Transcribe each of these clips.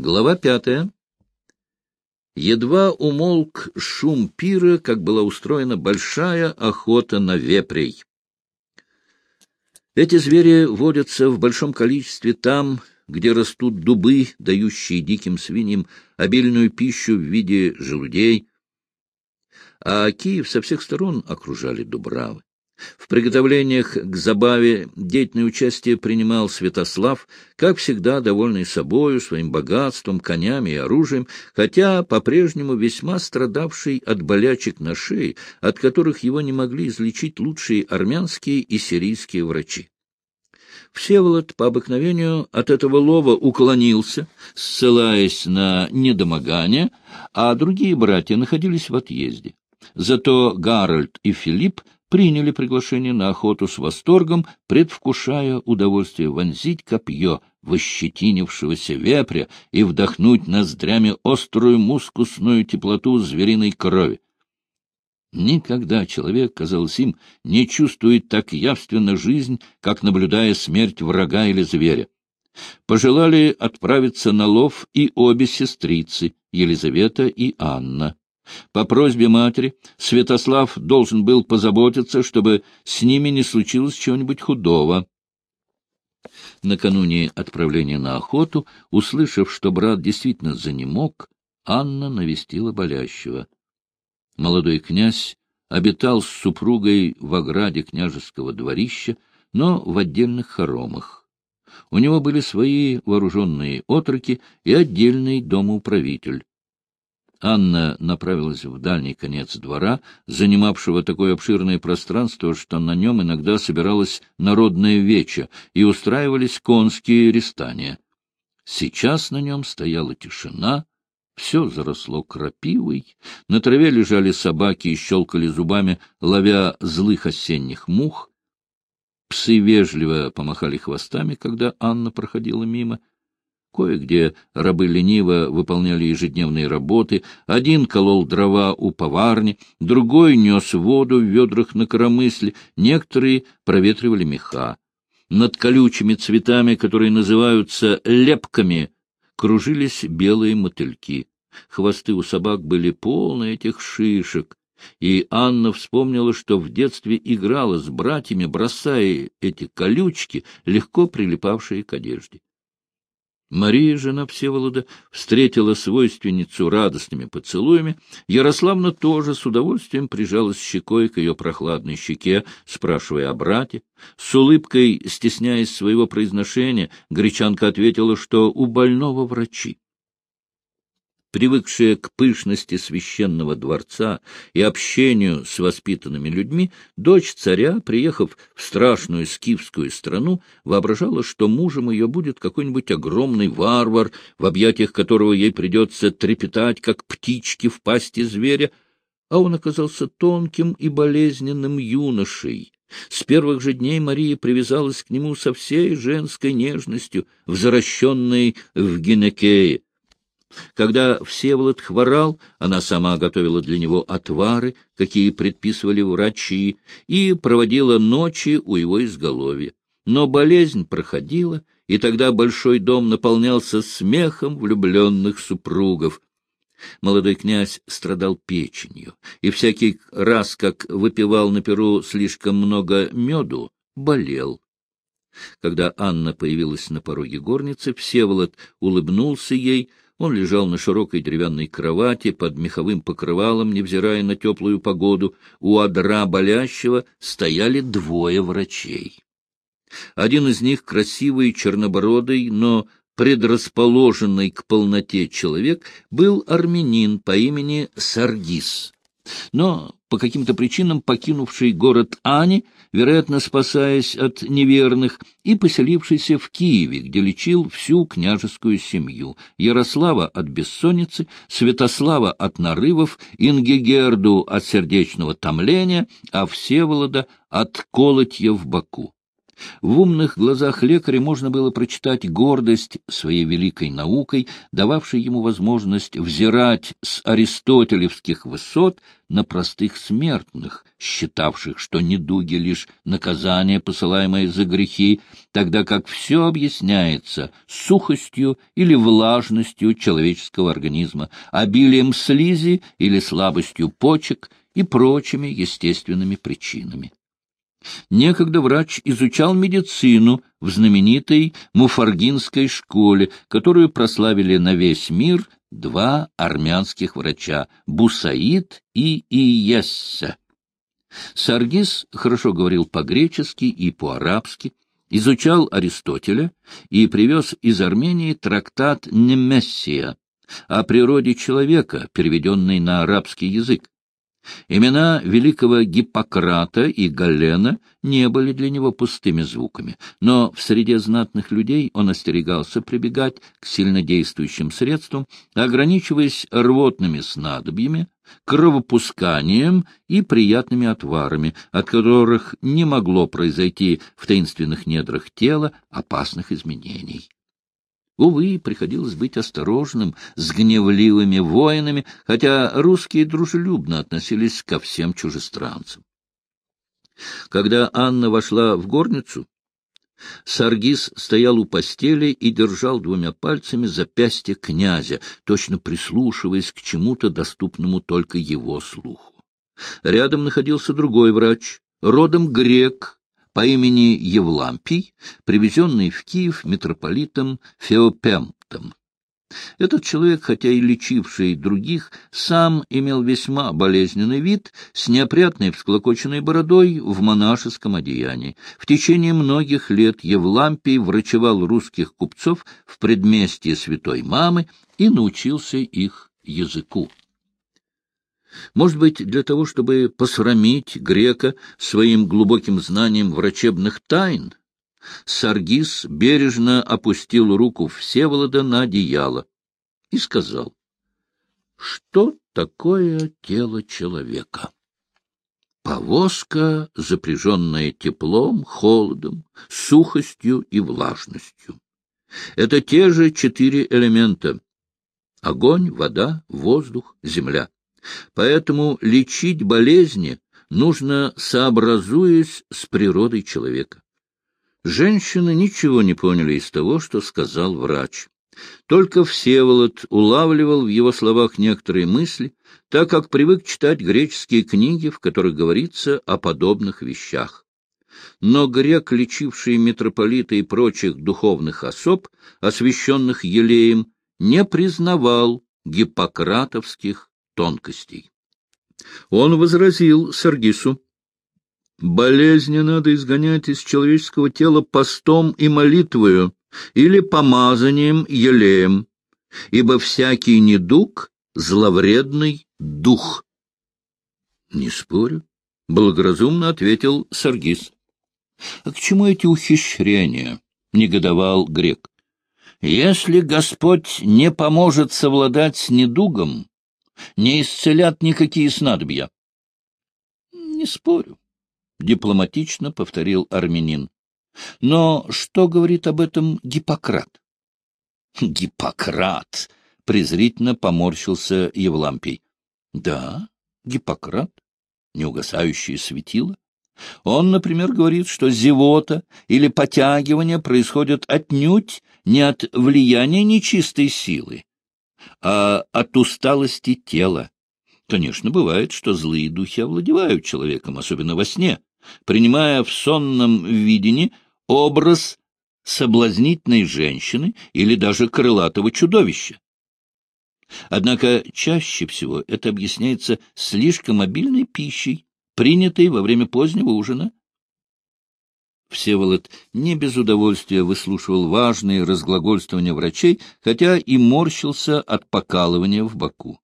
Глава пятая. Едва умолк шум пира, как была устроена большая охота на вепрей. Эти звери водятся в большом количестве там, где растут дубы, дающие диким свиньям обильную пищу в виде желудей, а Киев со всех сторон окружали дубравы. В приготовлениях к забаве деятельное участие принимал Святослав, как всегда довольный собою, своим богатством, конями и оружием, хотя по-прежнему весьма страдавший от болячек на шее, от которых его не могли излечить лучшие армянские и сирийские врачи. Всеволод по обыкновению от этого лова уклонился, ссылаясь на недомогание, а другие братья находились в отъезде. Зато Гарольд и Филипп приняли приглашение на охоту с восторгом, предвкушая удовольствие вонзить копье в ощетинившегося вепря и вдохнуть ноздрями острую мускусную теплоту звериной крови. Никогда человек, казалось им, не чувствует так явственно жизнь, как наблюдая смерть врага или зверя. Пожелали отправиться на лов и обе сестрицы, Елизавета и Анна. По просьбе матери Святослав должен был позаботиться, чтобы с ними не случилось чего-нибудь худого. Накануне отправления на охоту, услышав, что брат действительно занемог, Анна навестила болящего. Молодой князь обитал с супругой в ограде княжеского дворища, но в отдельных хоромах. У него были свои вооруженные отроки и отдельный домоуправитель. Анна направилась в дальний конец двора, занимавшего такое обширное пространство, что на нем иногда собиралась народная веча и устраивались конские рестания. Сейчас на нем стояла тишина, все заросло крапивой, на траве лежали собаки и щелкали зубами, ловя злых осенних мух. Псы вежливо помахали хвостами, когда Анна проходила мимо — Кое-где рабы лениво выполняли ежедневные работы, один колол дрова у поварни, другой нес воду в ведрах на коромысле, некоторые проветривали меха. Над колючими цветами, которые называются лепками, кружились белые мотыльки. Хвосты у собак были полны этих шишек, и Анна вспомнила, что в детстве играла с братьями, бросая эти колючки, легко прилипавшие к одежде. Мария, жена Всеволода, встретила свойственницу радостными поцелуями. Ярославна тоже с удовольствием прижалась щекой к ее прохладной щеке, спрашивая о брате. С улыбкой, стесняясь своего произношения, гречанка ответила, что у больного врачи. Привыкшая к пышности священного дворца и общению с воспитанными людьми, дочь царя, приехав в страшную скифскую страну, воображала, что мужем ее будет какой-нибудь огромный варвар, в объятиях которого ей придется трепетать, как птички в пасти зверя, а он оказался тонким и болезненным юношей. С первых же дней Мария привязалась к нему со всей женской нежностью, возвращенной в Гинекее. Когда Всеволод хворал, она сама готовила для него отвары, какие предписывали врачи, и проводила ночи у его изголовья. Но болезнь проходила, и тогда большой дом наполнялся смехом влюбленных супругов. Молодой князь страдал печенью, и всякий раз, как выпивал на перу слишком много меду, болел. Когда Анна появилась на пороге горницы, Всеволод улыбнулся ей, он лежал на широкой деревянной кровати под меховым покрывалом, невзирая на теплую погоду. У одра болящего стояли двое врачей. Один из них, красивый, чернобородый, но предрасположенный к полноте человек, был армянин по имени Саргис. Но по каким-то причинам покинувший город Ани, вероятно, спасаясь от неверных, и поселившийся в Киеве, где лечил всю княжескую семью, Ярослава от бессонницы, Святослава от нарывов, Ингегерду от сердечного томления, а Всеволода от колотья в боку. В умных глазах лекаря можно было прочитать гордость своей великой наукой, дававшей ему возможность взирать с аристотелевских высот на простых смертных, считавших, что недуги — лишь наказание, посылаемое за грехи, тогда как все объясняется сухостью или влажностью человеческого организма, обилием слизи или слабостью почек и прочими естественными причинами. Некогда врач изучал медицину в знаменитой Муфаргинской школе, которую прославили на весь мир два армянских врача — Бусаид и Иесса. Саргис хорошо говорил по-гречески и по-арабски, изучал Аристотеля и привез из Армении трактат «Немессия» о природе человека, переведенный на арабский язык. Имена великого Гиппократа и Галена не были для него пустыми звуками, но в среде знатных людей он остерегался прибегать к сильнодействующим средствам, ограничиваясь рвотными снадобьями, кровопусканием и приятными отварами, от которых не могло произойти в таинственных недрах тела опасных изменений. Увы, приходилось быть осторожным с гневливыми воинами, хотя русские дружелюбно относились ко всем чужестранцам. Когда Анна вошла в горницу, Саргис стоял у постели и держал двумя пальцами запястье князя, точно прислушиваясь к чему-то доступному только его слуху. Рядом находился другой врач, родом грек, по имени Евлампий, привезенный в Киев митрополитом Феопемтом. Этот человек, хотя и лечивший других, сам имел весьма болезненный вид, с неопрятной всклокоченной бородой в монашеском одеянии. В течение многих лет Евлампий врачевал русских купцов в предместье Святой Мамы и научился их языку. Может быть, для того, чтобы посрамить грека своим глубоким знанием врачебных тайн, Саргис бережно опустил руку Всеволода на одеяло и сказал, что такое тело человека? Повозка, запряженная теплом, холодом, сухостью и влажностью. Это те же четыре элемента — огонь, вода, воздух, земля. Поэтому лечить болезни нужно сообразуясь с природой человека. Женщины ничего не поняли из того, что сказал врач. Только Всеволод улавливал в его словах некоторые мысли, так как привык читать греческие книги, в которых говорится о подобных вещах. Но грек, лечивший митрополита и прочих духовных особ, освященных елеем, не признавал гиппократовских тонкостей. Он возразил Саргису, «Болезни надо изгонять из человеческого тела постом и молитвою или помазанием елеем, ибо всякий недуг — зловредный дух». «Не спорю», — благоразумно ответил Саргис. «А к чему эти ухищрения?» — негодовал грек. «Если Господь не поможет совладать с недугом, не исцелят никакие снадобья. — Не спорю, — дипломатично повторил армянин. — Но что говорит об этом Гиппократ? — Гиппократ! — презрительно поморщился Евлампий. — Да, Гиппократ, неугасающее светило. Он, например, говорит, что зевота или потягивание происходят отнюдь не от влияния нечистой силы, а от усталости тела. Конечно, бывает, что злые духи овладевают человеком, особенно во сне, принимая в сонном видении образ соблазнительной женщины или даже крылатого чудовища. Однако чаще всего это объясняется слишком обильной пищей, принятой во время позднего ужина, Всеволод не без удовольствия выслушивал важные разглагольствования врачей, хотя и морщился от покалывания в боку.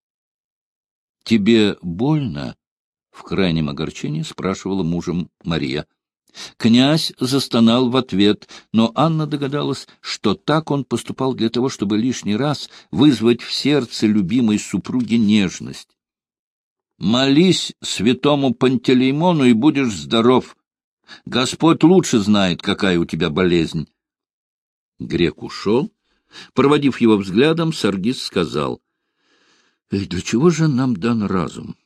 — Тебе больно? — в крайнем огорчении спрашивала мужем Мария. Князь застонал в ответ, но Анна догадалась, что так он поступал для того, чтобы лишний раз вызвать в сердце любимой супруги нежность. — Молись святому Пантелеймону, и будешь здоров, Господь лучше знает, какая у тебя болезнь. Грек ушел. Проводив его взглядом, Саргис сказал, — Для чего же нам дан разум?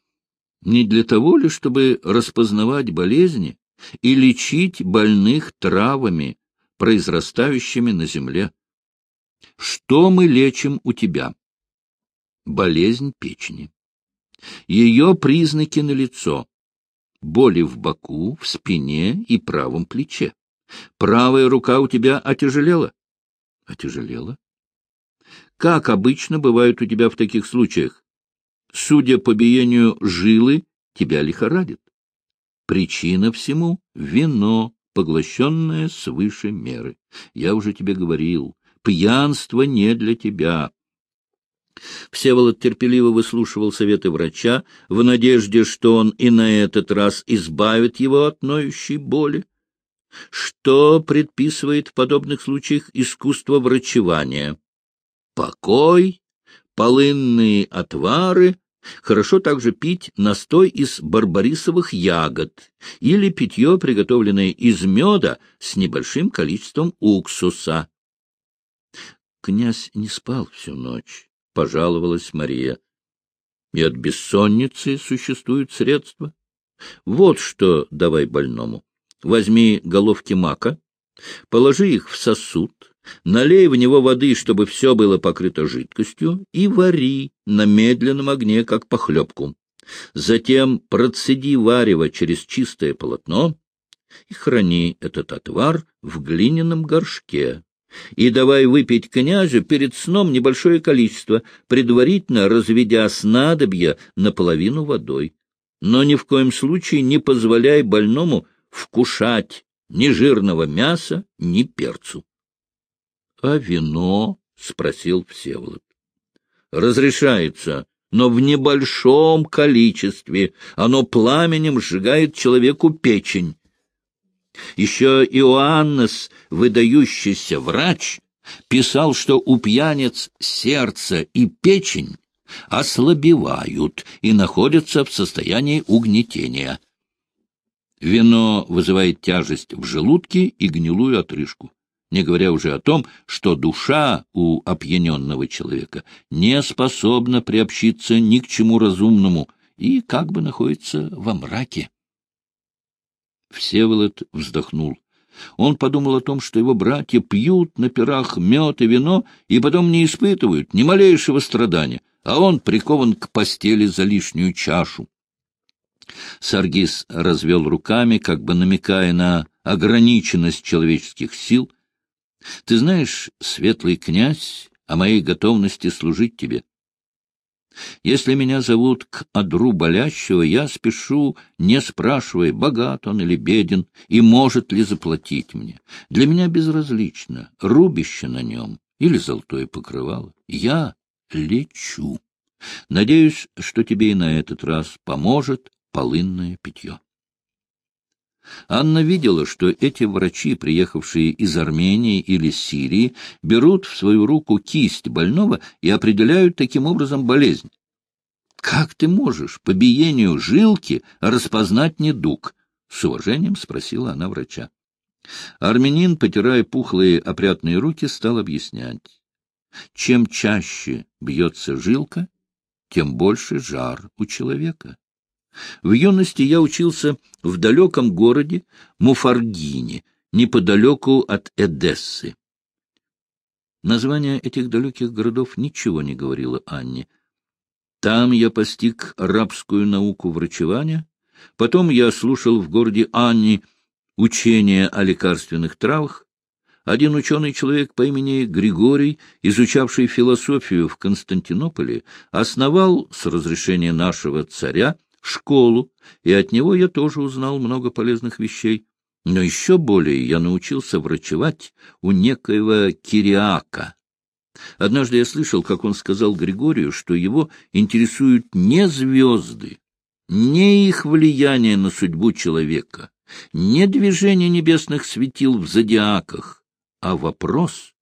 Не для того ли, чтобы распознавать болезни и лечить больных травами, произрастающими на земле? Что мы лечим у тебя? Болезнь печени. Ее признаки налицо. Боли в боку, в спине и правом плече. Правая рука у тебя отяжелела? Отяжелела. Как обычно бывает у тебя в таких случаях? Судя по биению жилы, тебя лихорадит. Причина всему — вино, поглощенное свыше меры. Я уже тебе говорил, пьянство не для тебя. Всеволод терпеливо выслушивал советы врача в надежде, что он и на этот раз избавит его от ноющей боли. Что предписывает в подобных случаях искусство врачевания? Покой, полынные отвары, хорошо также пить настой из барбарисовых ягод или питье, приготовленное из меда с небольшим количеством уксуса. Князь не спал всю ночь — пожаловалась Мария. — И от бессонницы существуют средства. Вот что давай больному. Возьми головки мака, положи их в сосуд, налей в него воды, чтобы все было покрыто жидкостью, и вари на медленном огне, как похлебку. Затем процеди варево через чистое полотно и храни этот отвар в глиняном горшке и давай выпить князю перед сном небольшое количество, предварительно разведя снадобья наполовину водой. Но ни в коем случае не позволяй больному вкушать ни жирного мяса, ни перцу. — А вино? — спросил Всеволод. — Разрешается, но в небольшом количестве. Оно пламенем сжигает человеку печень. Еще Иоаннес, выдающийся врач, писал, что у пьяниц сердце и печень ослабевают и находятся в состоянии угнетения. Вино вызывает тяжесть в желудке и гнилую отрыжку, не говоря уже о том, что душа у опьяненного человека не способна приобщиться ни к чему разумному и как бы находится во мраке. Всеволод вздохнул. Он подумал о том, что его братья пьют на пирах мед и вино и потом не испытывают ни малейшего страдания, а он прикован к постели за лишнюю чашу. Саргис развел руками, как бы намекая на ограниченность человеческих сил. — Ты знаешь, светлый князь, о моей готовности служить тебе. Если меня зовут к одру болящего, я спешу, не спрашивая, богат он или беден, и может ли заплатить мне. Для меня безразлично, рубище на нем или золотое покрывало. Я лечу. Надеюсь, что тебе и на этот раз поможет полынное питье. Анна видела, что эти врачи, приехавшие из Армении или Сирии, берут в свою руку кисть больного и определяют таким образом болезнь. «Как ты можешь по биению жилки распознать недуг?» — с уважением спросила она врача. Армянин, потирая пухлые опрятные руки, стал объяснять. Чем чаще бьется жилка, тем больше жар у человека. В юности я учился в далеком городе Муфаргине, неподалеку от Эдессы. Название этих далеких городов ничего не говорило Анне. Там я постиг арабскую науку врачевания, потом я слушал в городе Анни учения о лекарственных травах, один ученый человек по имени Григорий, изучавший философию в Константинополе, основал с разрешения нашего царя школу, и от него я тоже узнал много полезных вещей. Но еще более я научился врачевать у некоего Кириака. Однажды я слышал, как он сказал Григорию, что его интересуют не звезды, не их влияние на судьбу человека, не движение небесных светил в зодиаках, а вопрос,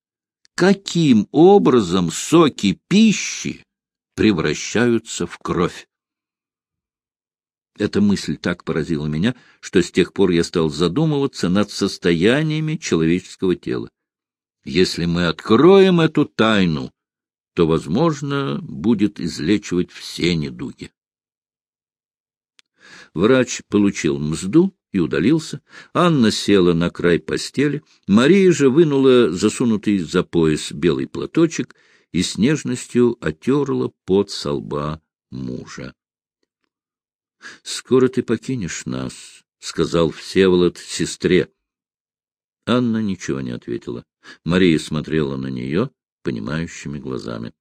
каким образом соки пищи превращаются в кровь. Эта мысль так поразила меня, что с тех пор я стал задумываться над состояниями человеческого тела. Если мы откроем эту тайну, то, возможно, будет излечивать все недуги. Врач получил мзду и удалился. Анна села на край постели. Мария же вынула засунутый за пояс белый платочек и с нежностью отерла пот со лба мужа. — Скоро ты покинешь нас, — сказал Всеволод сестре. Анна ничего не ответила. Мария смотрела на нее понимающими глазами.